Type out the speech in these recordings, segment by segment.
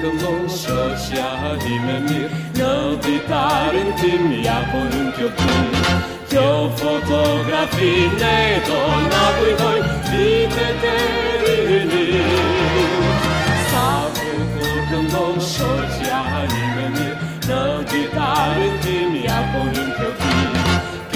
că moșă și adimemir Că ditar în timp ia porunc eu pun Eu fotografii ne dona voi voi Dite te rini S-a făcut că moșă și adimemir Că ditar în timp ia porunc eu pun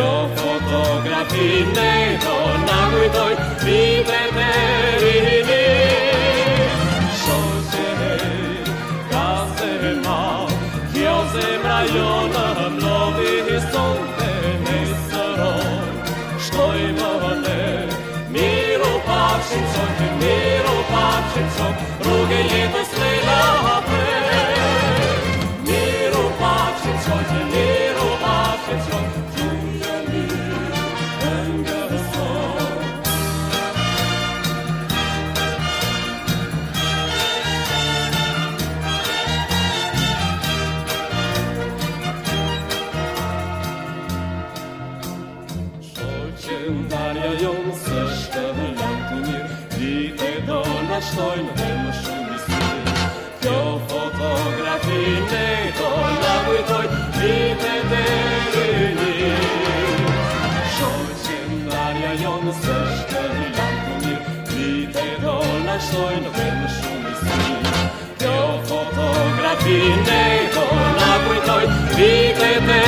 Eu fotografii ne dona voi voi Dite te районам нові сонце не сором, что й молоде, міру павшим сонцем, міру павшим сонцем, руки літо слина гапе, міру павшим сонцем, Shoqe ndarja jonë së shtë dhe janë të mirë Dite do në shtojnë dhe më shumë i sirë Kjo fotografi ne do në kujtojnë Dite dhe rini Shoqe ndarja jonë së shtë dhe janë të mirë Dite do në shtojnë dhe më shumë i sirë Kjo fotografi ne do në kujtojnë Dite dhe